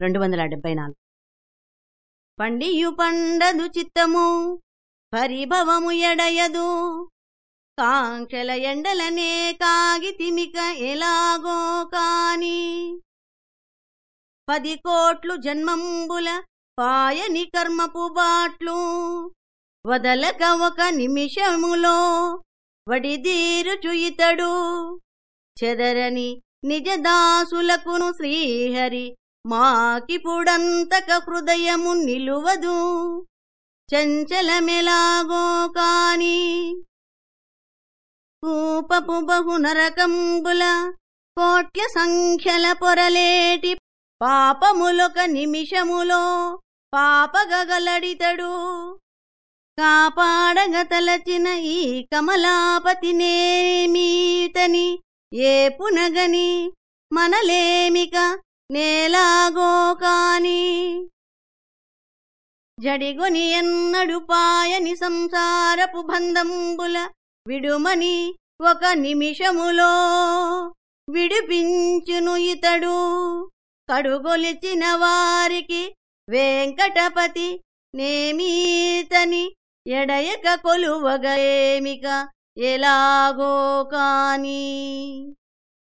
రెండు వందల డెబ్బై నాలుగు. పండియు పండదు చిత్తము పరిభవము ఎడయదు. కాంక్షల ఎండలనే కాగితిమిక ఎలాగో కాని. పది కోట్లు జన్మంబుల పాయని కర్మపు బాట్లు వదలక ఒక నిమిషములో వడిదీరుచు ఇతడు. చెదరని నిజదాసులకును శ్రీహరి మాకిపుడంతక హృదయము నిలువదు చంచలమెలాగో కాని. కూపపు బహునరకంబుల కోట్ల సంఖ్యల పొరలేటి పాపములొక నిమిషములో పాపగగలడితడు. కాపాడగతలచిన ఈ కమలాపతినేమీతని ఏ పునగని మనలేమిక నేలాగో కాని జడిగొని ఎన్నడు పాయని సంసారపు బంధంబుల విడుమని ఒక నిమిషములో విడిపించును ఇతడు. కడుగొలిచిన వారికి వెంకటపతి నేమీతని ఎడయక కొలువగేమిక ఎలాగో కాని